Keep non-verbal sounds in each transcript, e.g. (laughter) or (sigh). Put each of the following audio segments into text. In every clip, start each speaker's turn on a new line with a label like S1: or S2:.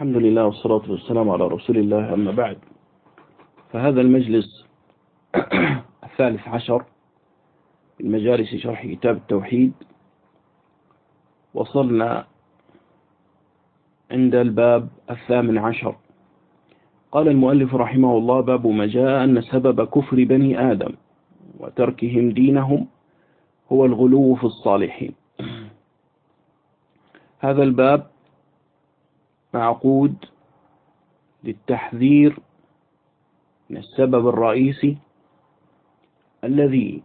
S1: الحمد لله والصلاة والسلام على رسول الله أما بعد. فهذا المجلس (clears throat) الثالث عشر من مجالس شرح كتاب التوحيد. وصلنا عند الباب الثامن عشر. قال المؤلف رحمه الله باب ما جاء أن سبب كفر بني آدم وتركهم دينهم هو الغلو في الصالحين. (clears throat) هذا الباب معقود للتحذير من السبب الرئيسي الذي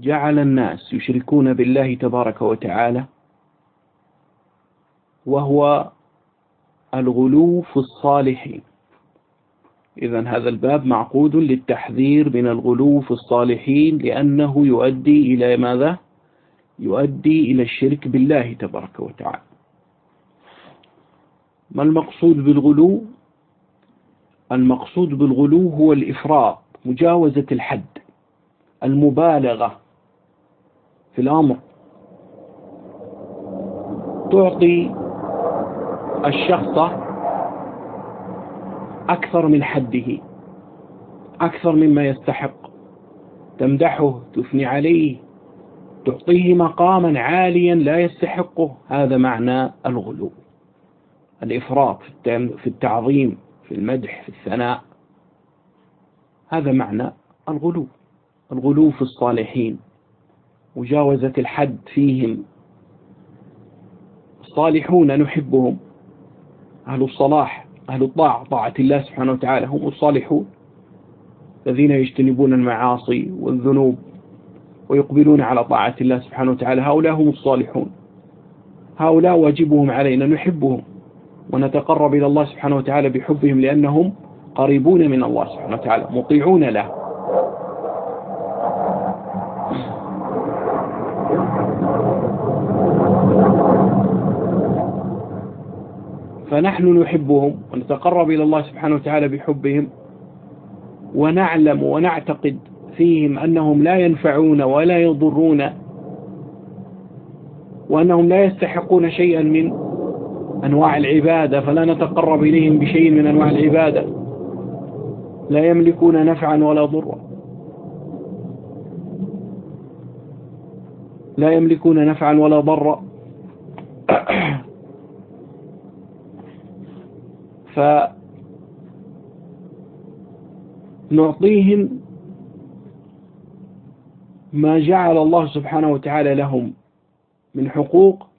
S1: جعل الناس يشركون بالله تبارك وتعالى وهو الغلو في الصالحين إذا هذا الباب معقود للتحذير من الغلو في الصالحين لأنه يؤدي إلى ماذا؟ يؤدي إلى الشرك بالله تبارك وتعالى ما المقصود بالغلو؟ المقصود بالغلو هو الإفراط مجاوزة الحد المبالغة في الأمر. تعطي الشخص أكثر من حده أكثر مما يستحق. تمدحه تثني عليه تعطيه مقاما عاليا لا يستحقه. هذا معنى الغلو. الإفراط في التعظيم في المدح في الثناء. هذا معنى الغلو الغلو في الصالحين. مجاوزة الحد فيهم. الصالحون نحبهم. أهل الصلاح أهل الطاعة طاعة الله سبحانه وتعالى هم الصالحون. الذين يجتنبون المعاصي والذنوب ويقبلون على طاعة الله سبحانه وتعالى. هؤلاء هم الصالحون. هؤلاء واجبهم علينا نحبهم. ونتقرب إلى الله سبحانه وتعالى بحبهم لأنهم قريبون من الله سبحانه وتعالى مطيعون له. فنحن نحبهم ونتقرب إلى الله سبحانه وتعالى بحبهم ونعلم ونعتقد فيهم أنهم لا ينفعون ولا يضرون وأنهم لا يستحقون شيئا من أنواع العبادة فلا نتقرب إليهم بشيء من أنواع العبادة. لا يملكون نفعا ولا ضرا. لا يملكون نفعا ولا ضرا. (clears throat) فنعطيهم ما جعل الله سبحانه وتعالى لهم من حقوق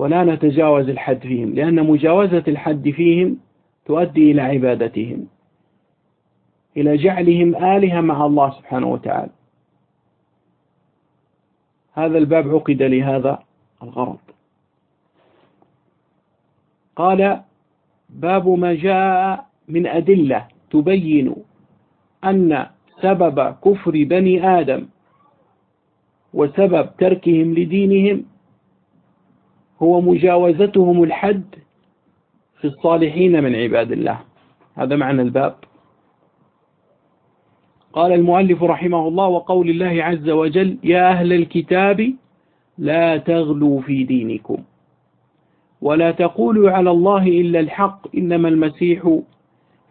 S1: ولا نتجاوز الحد فيهم لأن مجاوزة الحد فيهم تؤدي إلى عبادتهم إلى جعلهم آلهة مع الله سبحانه وتعالى. هذا الباب عقد لهذا الغرض. قال باب ما جاء من أدلة تبين أن سبب كفر بني آدم وسبب تركهم لدينهم هو مجاوزتهم الحد في الصالحين من عباد الله. هذا معنى الباب. قال المؤلف رحمه الله وقول الله عز وجل يا أهل الكتاب لا تغلوا في دينكم ولا تقولوا على الله إلا الحق إنما المسيح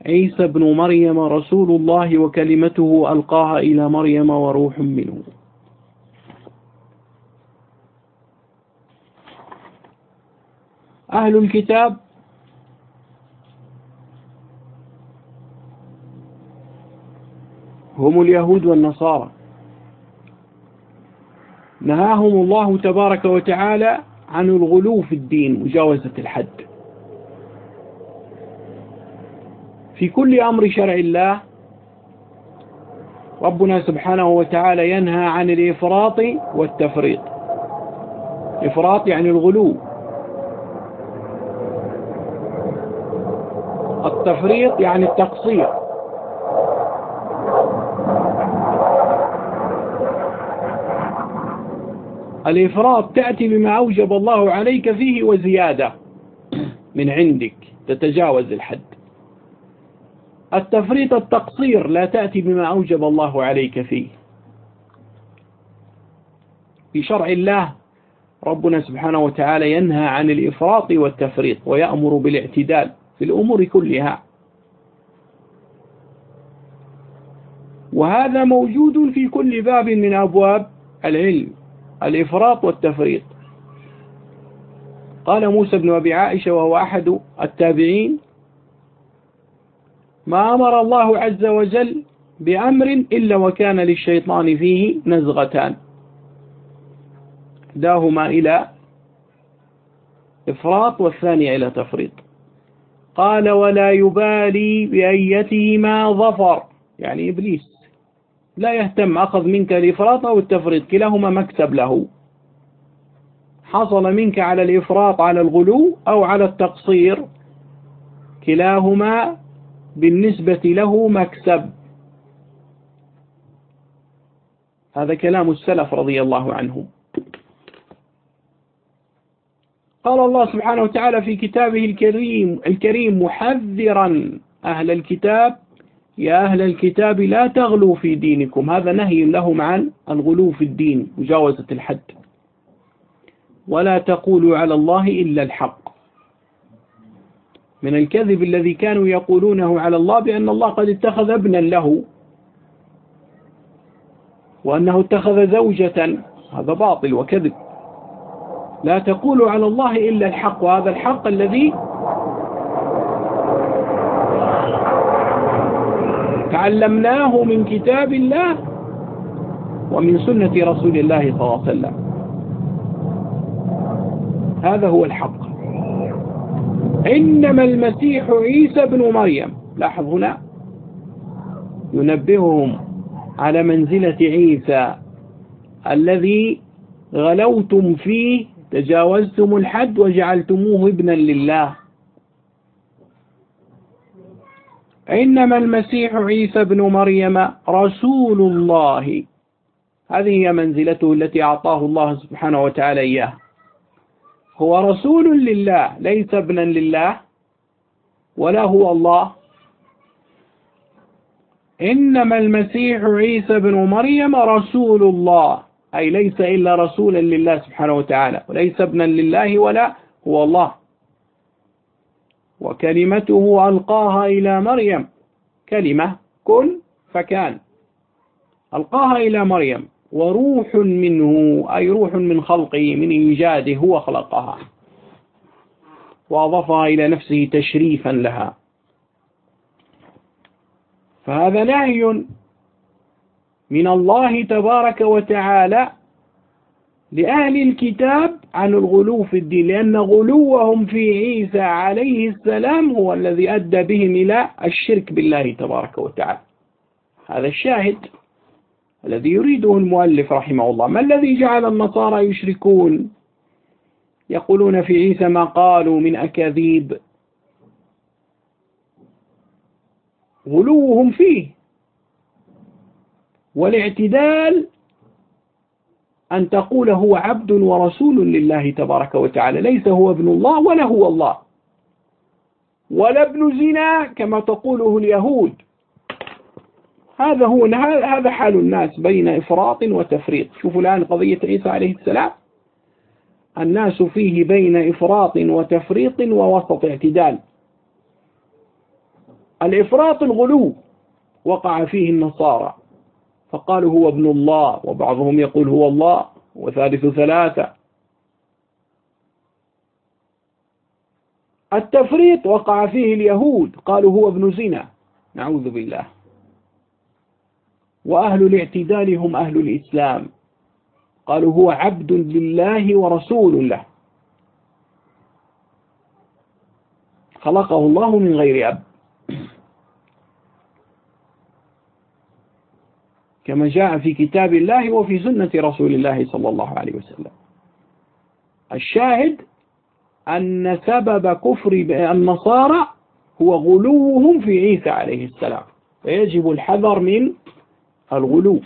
S1: عيسى بن مريم رسول الله وكلمته ألقاها إلى مريم وروح منه. أهل الكتاب هم اليهود والنصارى. نهاهم الله تبارك وتعالى عن الغلو في الدين مجاوزة الحد. في كل أمر شرع الله ربنا سبحانه وتعالى ينهى عن الإفراط والتفريط. إفراط يعني الغلو. التفريط يعني التقصير. الإفراط تأتي بما أوجب الله عليك فيه وزيادة من عندك تتجاوز الحد. التفريط التقصير لا تأتي بما أوجب الله عليك فيه. في شرع الله ربنا سبحانه وتعالى ينهى عن الإفراط والتفريط ويأمر بالاعتدال. في الأمور كلها. وهذا موجود في كل باب من أبواب العلم الإفراط والتفريط. قال موسى بن أبي عائشة وهو أحد التابعين ما أمر الله عز وجل بأمر إلا وكان للشيطان فيه نزغتان. إحداهما إلى إفراط والثانية إلى تفريط. قال ولا يبالي بأيتهما ظفر. يعني إبليس لا يهتم أخذ منك الإفراط أو التفريط كلاهما مكسب له. حصل منك على الإفراط على الغلو أو على التقصير كلاهما بالنسبة له مكسب. هذا كلام السلف رضي الله عنهم. قال الله سبحانه وتعالى في كتابه الكريم الكريم محذرا. أهل الكتاب يا أهل الكتاب لا تغلوا في دينكم. هذا نهي لهم عن الغلو في الدين مجاوزة الحد. ولا تقولوا على الله إلا الحق. من الكذب الذي كانوا يقولونه على الله بأن الله قد اتخذ ابنا له. وأنه اتخذ زوجة. هذا باطل وكذب. لا تقولوا على الله إلا الحق وهذا الحق الذي تعلمناه من كتاب الله ومن سنة رسول الله صلى الله عليه وسلم. هذا هو الحق. إنما المسيح عيسى بن مريم. لاحظ هنا. ينبههم على منزلة عيسى الذي غلوتم فيه تجاوزتم الحد وجعلتموه ابنا لله. إنما المسيح عيسى بن مريم رسول الله. هذه هي منزلته التي أعطاه الله سبحانه وتعالى إياه هو رسول لله ليس ابنا لله ولا هو الله. إنما المسيح عيسى بن مريم رسول الله. أي ليس إلا رسولا لله سبحانه وتعالى وليس ابنا لله ولا هو الله. وكلمته ألقاها إلى مريم. كلمة كن فكان. ألقاها إلى مريم وروح منه أي روح من خلقه من إيجاده هو خلقها. وأضافها إلى نفسه تشريفا لها. فهذا نهي من الله تبارك وتعالى لأهل الكتاب عن الغلو في الدين لأن غلوهم في عيسى عليه السلام هو الذي أدى بهم إلى الشرك بالله تبارك وتعالى. هذا الشاهد الذي يريده المؤلف رحمه الله. ما الذي جعل النصارى يشركون؟ يقولون في عيسى ما قالوا من أكاذيب. غلوهم فيه. والاعتدال أن تقول هو عبد ورسول لله تبارك وتعالى ليس هو ابن الله ولا هو الله. ولا ابن زنا كما تقوله اليهود. هذا هو هذا حال الناس بين إفراط وتفريط. شوفوا الآن قضية عيسى عليه السلام. الناس فيه بين إفراط وتفريط ووسط اعتدال. الإفراط الغلو وقع فيه النصارى. فقالوا هو ابن الله وبعضهم يقول هو الله وثالث ثلاثة. التفريط وقع فيه اليهود قالوا هو ابن زنا. نعوذ بالله. وأهل الاعتدال هم أهل الإسلام. قالوا هو عبد لله ورسول له. خلقه الله من غير أب. كما جاء في كتاب الله وفي سنة رسول الله صلى الله عليه وسلم. الشاهد أن سبب كفر النصارى هو غلوهم في عيسى عليه السلام. فيجب الحذر من الغلو.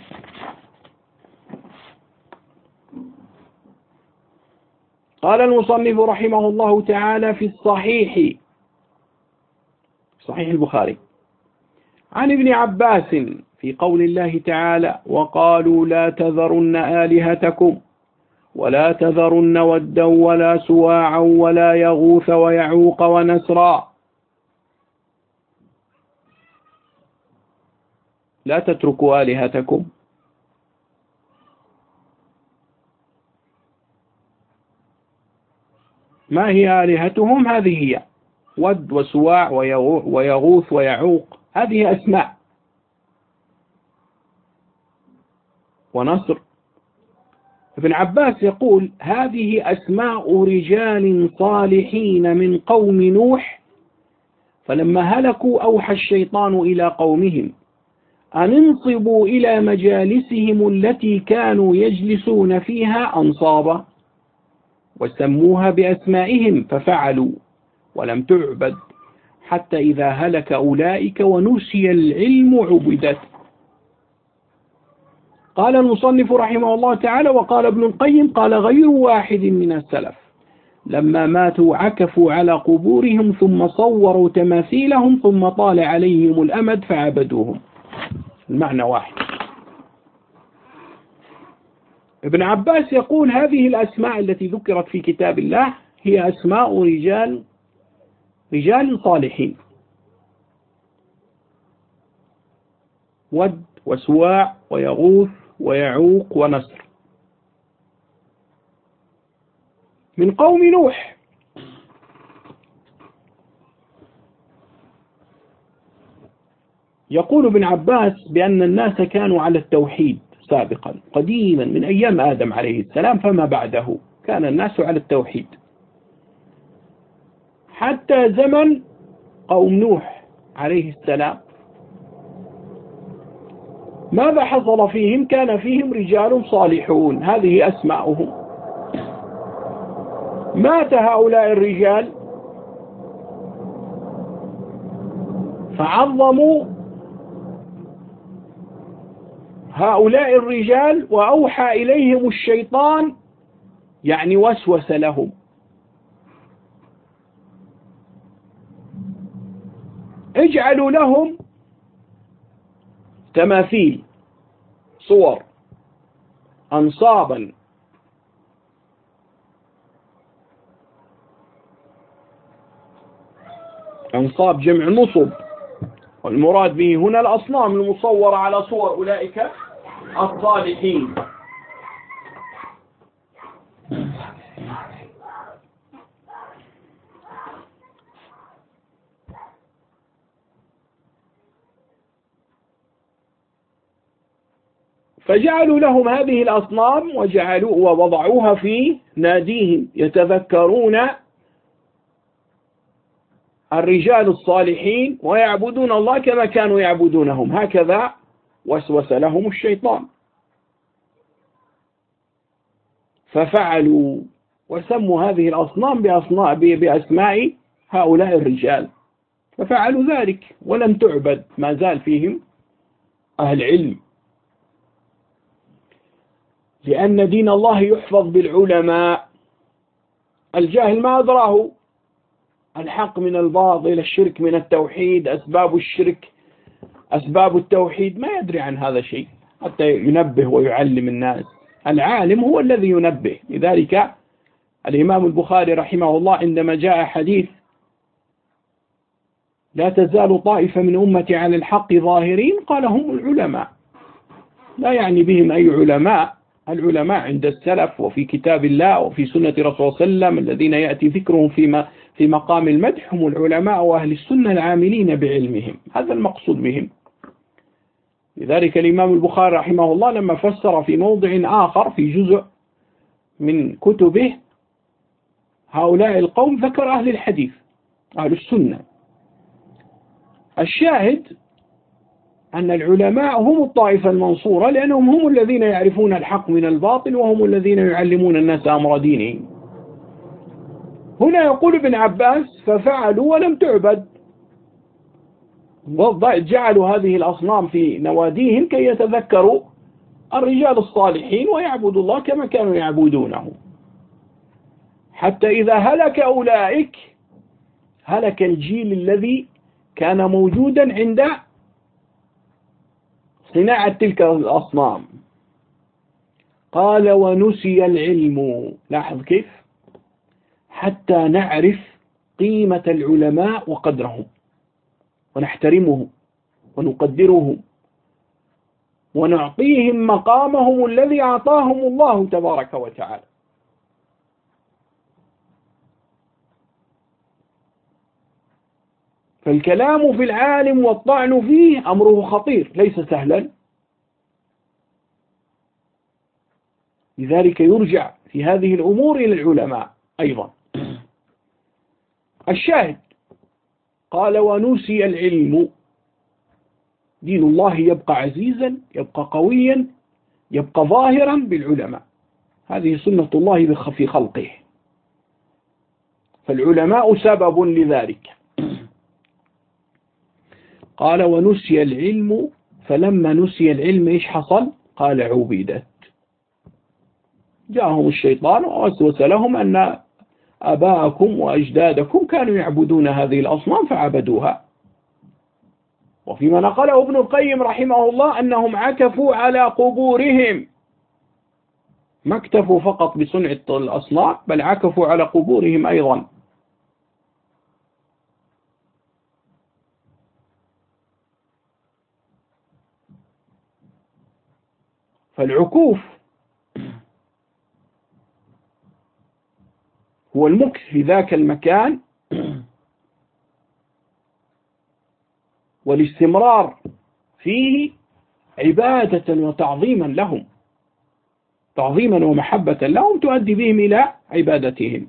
S1: قال المصنف رحمه الله تعالى في الصحيح صحيح البخاري. عن ابن عباس في قول الله تعالى وقالوا لا تذرن آلهتكم ولا تذرن ودا ولا سواعا ولا يغوث ويعوق ونسرا. لا تتركوا آلهتكم. ما هي آلهتهم؟ هذه هي ود وسواع ويغوث ويعوق. هذه أسماء. ونصر. ابن عباس يقول هذه أسماء رجال صالحين من قوم نوح فلما هلكوا أوحى الشيطان إلى قومهم أن انصبوا إلى مجالسهم التي كانوا يجلسون فيها أنصابا وسموها بأسمائهم ففعلوا ولم تعبد حتى إذا هلك أولئك ونسي العلم عبدت. قال المصنف رحمه الله تعالى وقال ابن القيم قال غير واحد من السلف. لما ماتوا عكفوا على قبورهم ثم صوروا تماثيلهم ثم طال عليهم الأمد فعبدوهم. المعنى واحد. ابن عباس يقول هذه الأسماء التي ذكرت في كتاب الله هي أسماء رجال رجال صالحين. ود وسواع ويغوث ويعوق ونصر. من قوم نوح. يقول ابن عباس بأن الناس كانوا على التوحيد سابقا قديما من أيام آدم عليه السلام فما بعده؟ كان الناس على التوحيد. حتى زمن قوم نوح عليه السلام ماذا حصل فيهم؟ كان فيهم رجال صالحون. هذه أسماؤهم. مات هؤلاء الرجال. فعظموا هؤلاء الرجال وأوحى إليهم الشيطان يعني وسوس لهم. اجعلوا لهم تماثيل صور أنصابا. أنصاب جمع نصب. والمراد به هنا الأصنام المصورة على صور أولئك الصالحين. فجعلوا لهم هذه الأصنام وجعلوا ووضعوها في ناديهم. يتذكرون الرجال الصالحين ويعبدون الله كما كانوا يعبدونهم. هكذا وسوس لهم الشيطان. ففعلوا وسموا هذه الأصنام بأسماء هؤلاء الرجال. ففعلوا ذلك ولم تعبد. ما زال فيهم أهل علم. لأن دين الله يحفظ بالعلماء. الجاهل ما أدراه. الحق من الباطل الشرك من التوحيد أسباب الشرك أسباب التوحيد. ما يدري عن هذا الشيء حتى ينبه ويعلم الناس. العالم هو الذي ينبه. لذلك الإمام البخاري رحمه الله عندما جاء حديث لا تزال طائفة من أمتي على الحق ظاهرين قال هم العلماء. لا يعني بهم أي علماء. العلماء عند السلف وفي كتاب الله وفي سنة رسول الله صلى الله عليه وسلم الذين يأتي ذكرهم فيما في مقام المدح هم العلماء وأهل السنة العاملين بعلمهم. هذا المقصود بهم. لذلك الإمام البخاري رحمه الله لما فسر في موضع آخر في جزء من كتبه هؤلاء القوم ذكر أهل الحديث أهل السنة. الشاهد أن العلماء هم الطائفة المنصورة لأنهم هم الذين يعرفون الحق من الباطل وهم الذين يعلمون الناس أمر دينهم هنا يقول ابن عباس ففعلوا ولم تعبد. جعلوا هذه الأصنام في نواديهم كي يتذكروا الرجال الصالحين ويعبدوا الله كما كانوا يعبدونه. حتى إذا هلك أولئك هلك الجيل الذي كان موجودا عند صناعة تلك الأصنام. قال ونسي العلم. لاحظ كيف؟ حتى نعرف قيمة العلماء وقدرهم. ونحترمهم ونقدرهم ونعطيهم مقامهم الذي أعطاهم الله تبارك وتعالى. فالكلام في العالم والطعن فيه أمره خطير ليس سهلا. لذلك يرجع في هذه الأمور إلى العلماء أيضا. الشاهد قال ونسي العلم. دين الله يبقى عزيزا يبقى قويا يبقى ظاهرا بالعلماء. هذه سنة الله في خلقه. فالعلماء سبب لذلك. قال ونسي العلم فلما نسي العلم إيش حصل؟ قال عبدت. جاءهم الشيطان ووسوس لهم أن أباءكم وأجدادكم كانوا يعبدون هذه الأصنام فعبدوها. وفيما نقله ابن القيم رحمه الله أنهم عكفوا على قبورهم. ما اكتفوا فقط بصنع الأصنام بل عكفوا على قبورهم أيضا. فالعكوف هو المكث في ذاك المكان والاستمرار فيه عبادة وتعظيما لهم تعظيما ومحبة لهم تؤدي بهم إلى عبادتهم.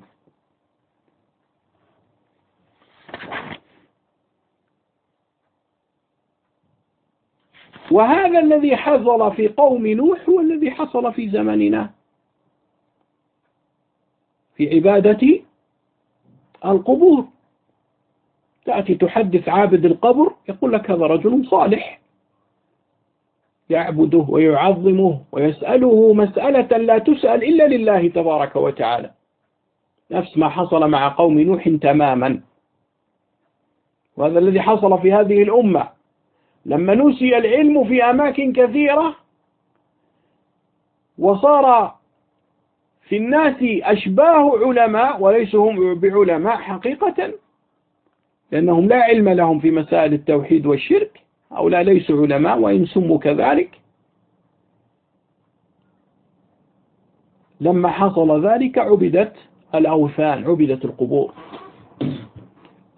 S1: وهذا الذي حصل في قوم نوح هو الذي حصل في زمننا. في عبادة القبور. تأتي تحدث عابد القبر يقول لك هذا رجل صالح. يعبده ويعظمه ويسأله مسألة لا تسأل إلا لله تبارك وتعالى. نفس ما حصل مع قوم نوح تماما. وهذا الذي حصل في هذه الأمة. لما نسي العلم في أماكن كثيرة وصار في الناس أشباه علماء وليسوا هم بعلماء حقيقة لأنهم لا علم لهم في مسائل التوحيد والشرك أو لا ليسوا علماء وإن سموا كذلك. لما حصل ذلك عبدت الأوثان عبدت القبور.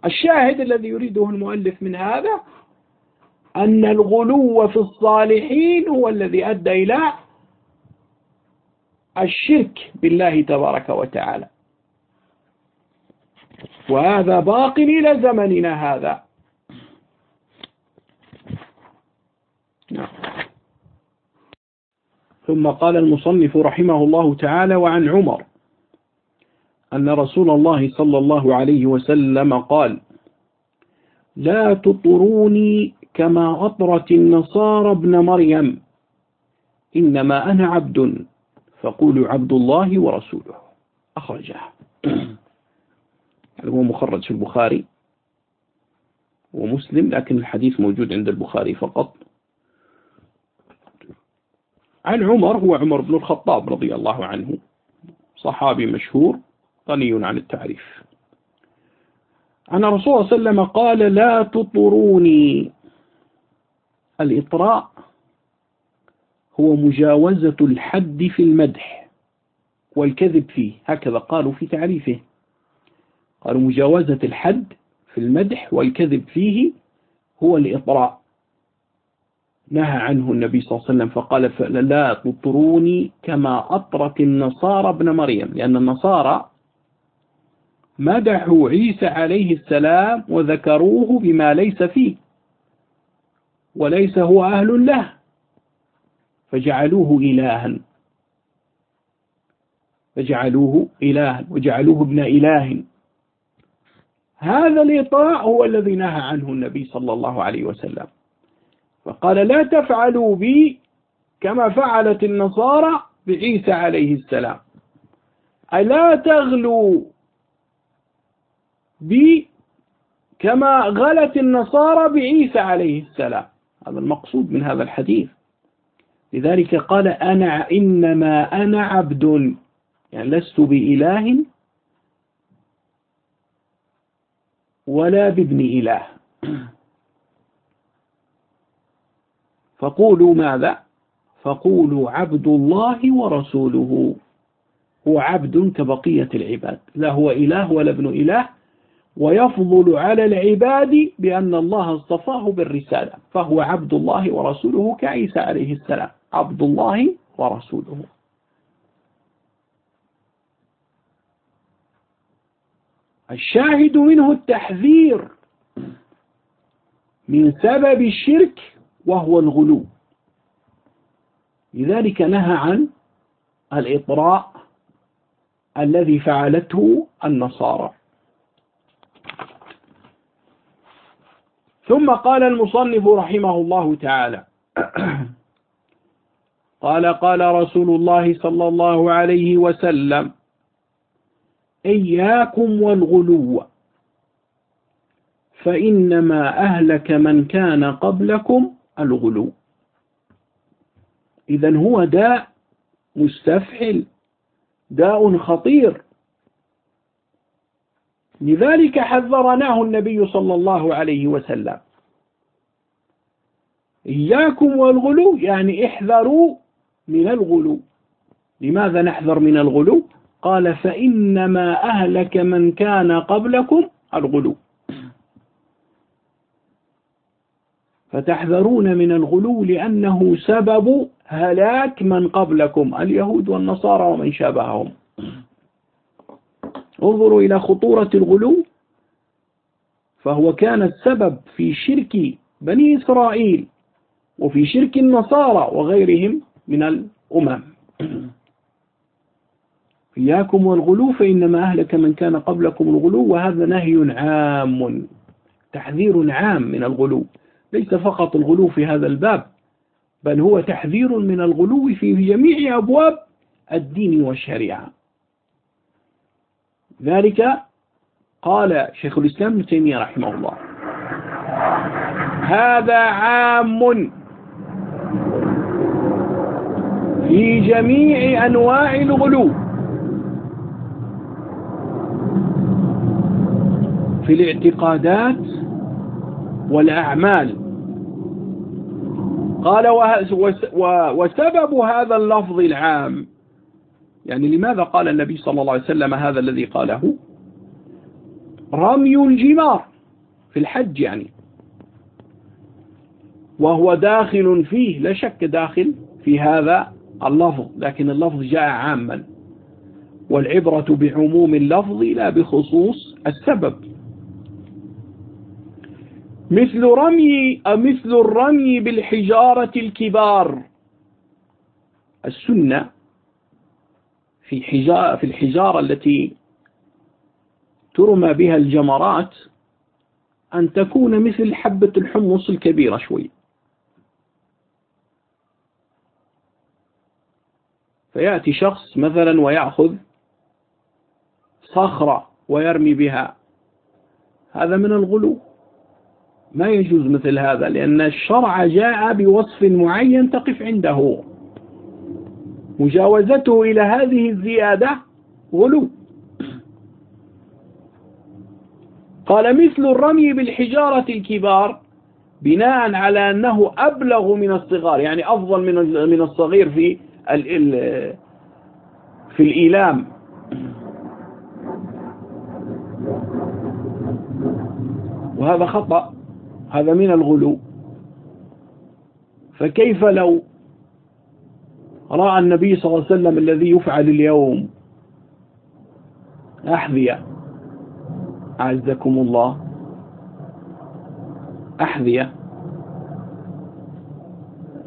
S1: الشاهد الذي يريده المؤلف من هذا أن الغلو في الصالحين هو الذي أدى إلى الشرك بالله تبارك وتعالى وهذا باق إلى زمننا هذا نعم. ثم قال المصنف رحمه الله تعالى وعن عمر أن رسول الله صلى الله عليه وسلم قال لا تطروني كما أطرت النصارى ابن مريم. إنما أنا عبد فقولوا عبد الله ورسوله. أخرجه. (clears throat) يعني هو مخرج في البخاري ومسلم لكن الحديث موجود عند البخاري فقط. عن عمر هو عمر بن الخطاب رضي الله عنه. صحابي مشهور غني عن التعريف. أن رسول الله صلى الله عليه وسلم قال لا تطروني. الإطراء هو مجاوزة الحد في المدح والكذب فيه. هكذا قالوا في تعريفه. قالوا مجاوزة الحد في المدح والكذب فيه هو الإطراء. نهى عنه النبي صلى الله عليه وسلم فقال لا تطروني كما أطرت النصارى ابن مريم. لأن النصارى مدحوا عيسى عليه السلام وذكروه بما ليس فيه. وليس هو أهل له. فجعلوه إلها. فجعلوه إلها وجعلوه ابن إله. هذا الإطاع هو الذي نهى عنه النبي صلى الله عليه وسلم. فقال لا تفعلوا بي كما فعلت النصارى بعيسى عليه السلام. ألا تغلوا بي كما غلت النصارى بعيسى عليه السلام. هذا المقصود من هذا الحديث. لذلك قال أنا إنما أنا عبد يعني لست بإله ولا بابن إله. فقولوا ماذا؟ فقولوا عبد الله ورسوله. هو عبد كبقية العباد لا هو إله ولا ابن إله. ويفضل على العباد بأن الله اصطفاه بالرسالة فهو عبد الله ورسوله كعيسى عليه السلام عبد الله ورسوله. الشاهد منه التحذير من سبب الشرك وهو الغلو. لذلك نهى عن الإطراء الذي فعلته النصارى. ثم قال المصنف رحمه الله تعالى (clears throat) قال قال رسول الله صلى الله عليه وسلم إياكم والغلو فإنما أهلك من كان قبلكم الغلو. إذا هو داء مستفحل داء خطير. لذلك حذرناه النبي صلى الله عليه وسلم. إياكم والغلو يعني احذروا من الغلو. لماذا نحذر من الغلو؟ قال فإنما أهلك من كان قبلكم الغلو. فتحذرون من الغلو لأنه سبب هلاك من قبلكم اليهود والنصارى ومن شابههم. انظروا إلى خطورة الغلو. فهو كان السبب في شرك بني إسرائيل وفي شرك النصارى وغيرهم من الأمم. (clears throat) إياكم والغلو فإنما أهلك من كان قبلكم الغلو وهذا نهي عام تحذير عام من الغلو. ليس فقط الغلو في هذا الباب بل هو تحذير من الغلو في جميع أبواب الدين والشريعة. ذلك قال شيخ الإسلام ابن تيمية رحمه الله. هذا عام في جميع أنواع الغلو. في الاعتقادات والأعمال. قال وسبب هذا اللفظ العام يعني لماذا قال النبي صلى الله عليه وسلم هذا الذي قاله؟ رمي الجمار في الحج يعني. وهو داخل فيه لا شك داخل في هذا اللفظ لكن اللفظ جاء عاما. والعبرة بعموم اللفظ لا بخصوص السبب. مثل رمي مثل الرمي بالحجارة الكبار. السنة في حجارة في الحجارة التي ترمى بها الجمرات أن تكون مثل حبة الحمص الكبيرة شوي. فيأتي شخص مثلا ويأخذ صخرة ويرمي بها. هذا من الغلو. ما يجوز مثل هذا لأن الشرع جاء بوصف معين تقف عنده. مجاوزته إلى هذه الزيادة غلو. قال مثل الرمي بالحجارة الكبار بناء على أنه أبلغ من الصغار يعني أفضل من الصغير في في الإيلام. وهذا خطأ هذا من الغلو. فكيف لو رأى النبي صلى الله عليه وسلم الذي يفعل اليوم. أحذية. أعزكم الله. أحذية.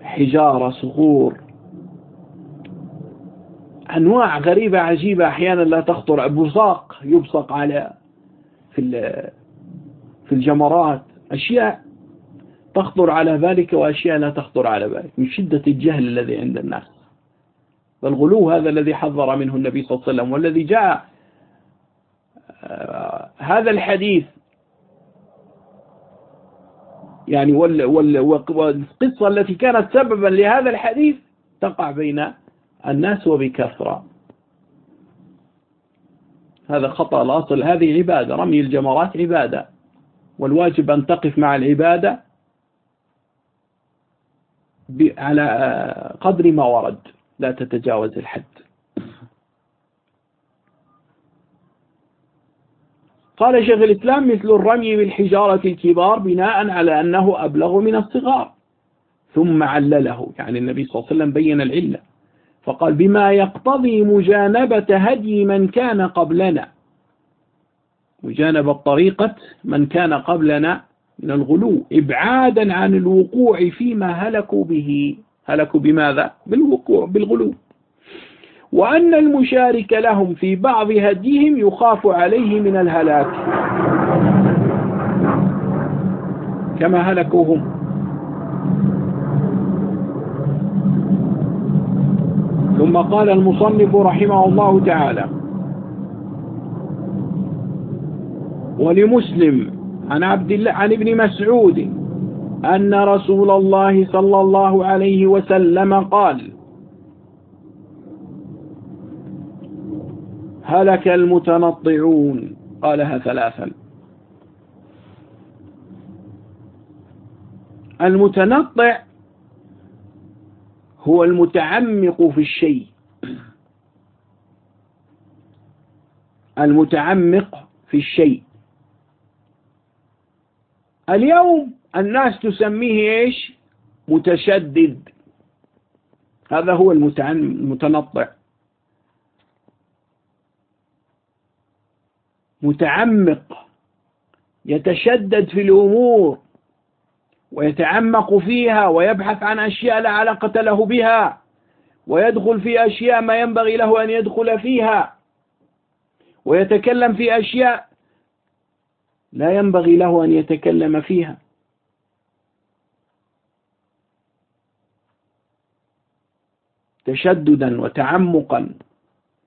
S1: حجارة صخور. أنواع غريبة عجيبة أحيانا لا تخطر. بصاق يبصق على في في الجمرات. أشياء تخطر على ذلك وأشياء لا تخطر على ذلك. من شدة الجهل الذي عند الناس. فالغلو هذا الذي حذر منه النبي صلى الله عليه وسلم والذي جاء آه، هذا الحديث يعني والقصة التي كانت سببا لهذا الحديث تقع بين الناس وبكثرة. هذا خطأ الأصل هذه عبادة رمي الجمرات عبادة والواجب أن تقف مع العبادة على قدر ما ورد. لا تتجاوز الحد. قال شيخ الإسلام مثل الرمي بالحجارة الكبار بناء على أنه أبلغ من الصغار. ثم علله. يعني النبي صلى الله عليه وسلم بين العلة. فقال بما يقتضي مجانبة هدي من كان قبلنا. مجانبة طريقة من كان قبلنا من الغلو. إبعادا عن الوقوع فيما هلكوا به. هلكوا بماذا؟ بالوقوع بالغلو. وأن المشارك لهم في بعض هديهم يخاف عليه من الهلاك. كما هلكوهم. ثم قال المصنف رحمه الله تعالى ولمسلم عن عبد الله عن ابن مسعود أن رسول الله صلى الله عليه وسلم قال هلك المتنطعون قالها ثلاثا. المتنطع هو المتعمق في الشيء. المتعمق في الشيء. اليوم الناس تسميه إيش؟ متشدد. هذا هو المتنطع. متعمق. يتشدد في الأمور. ويتعمق فيها. ويبحث عن أشياء لا علاقة له بها. ويدخل في أشياء ما ينبغي له أن يدخل فيها. ويتكلم في أشياء لا ينبغي له أن يتكلم فيها. تشددا وتعمقا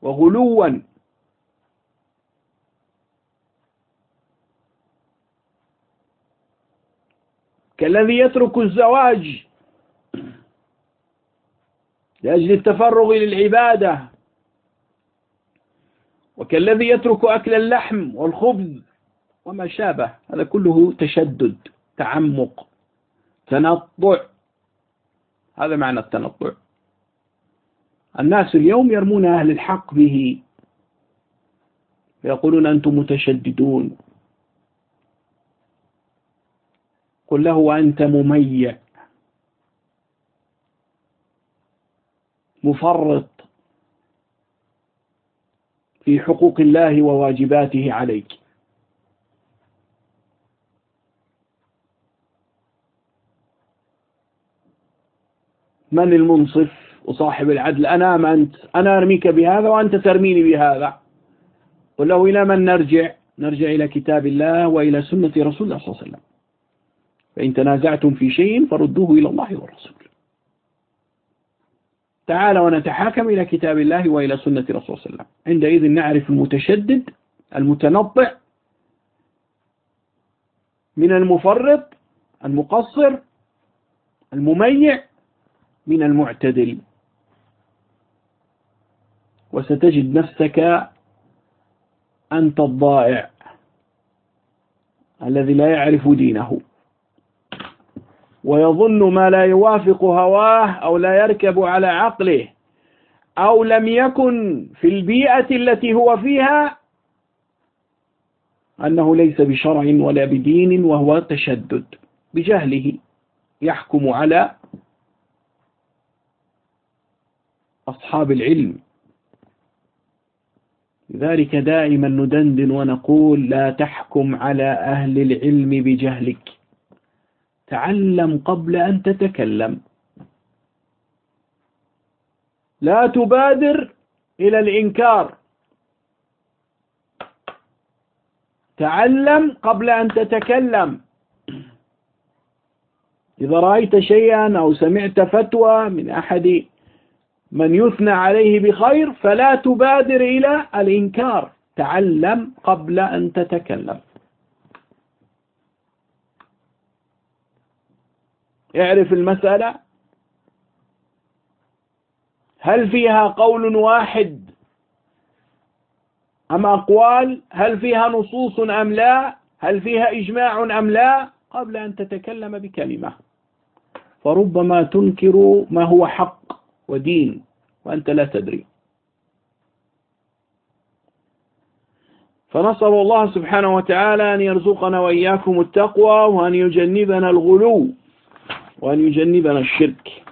S1: وغلوا. كالذي يترك الزواج لأجل التفرغ للعبادة وكالذي يترك أكل اللحم والخبز وما شابه هذا كله تشدد تعمق تنطع. هذا معنى التنطع. الناس اليوم يرمون أهل الحق به. ويقولون أنتم متشددون. قل له أنت مميع مفرط. في حقوق الله وواجباته عليك. من المنصف؟ وصاحب العدل أنا أنت أنا أرميك بهذا وأنت ترميني بهذا. قل له إلى من نرجع؟ نرجع إلى كتاب الله وإلى سنة رسول الله صلى الله عليه وسلم. فإن تنازعتم في شيء فردوه إلى الله والرسول. تعال ونتحاكم إلى كتاب الله وإلى سنة رسول الله صلى الله عليه وسلم. عندئذ نعرف المتشدد المتنطع من المفرط المقصر المميع من المعتدل. وستجد نفسك أنت الضائع الذي لا يعرف دينه. ويظن ما لا يوافق هواه أو لا يركب على عقله أو لم يكن في البيئة التي هو فيها أنه ليس بشرع ولا بدين وهو تشدد بجهله يحكم على أصحاب العلم. لذلك دائما ندندن ونقول لا تحكم على أهل العلم بجهلك. تعلم قبل أن تتكلم. لا تبادر إلى الإنكار. تعلم قبل أن تتكلم. إذا رأيت شيئا أو سمعت فتوى من أحد من يثنى عليه بخير فلا تبادر إلى الإنكار. تعلم قبل أن تتكلم. اعرف المسألة. هل فيها قول واحد؟ أم أقوال؟ هل فيها نصوص أم لا؟ هل فيها إجماع أم لا؟ قبل أن تتكلم بكلمة. فربما تنكر ما هو حق ودين وأنت لا تدري. فنسأل الله سبحانه وتعالى أن يرزقنا وإياكم التقوى وأن يجنبنا الغلو وأن يجنبنا الشرك.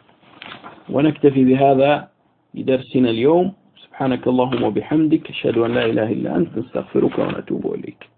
S1: ونكتفي بهذا بدرسنا اليوم. سبحانك اللهم وبحمدك أشهد أن لا إله إلا أنت نستغفرك ونتوب إليك.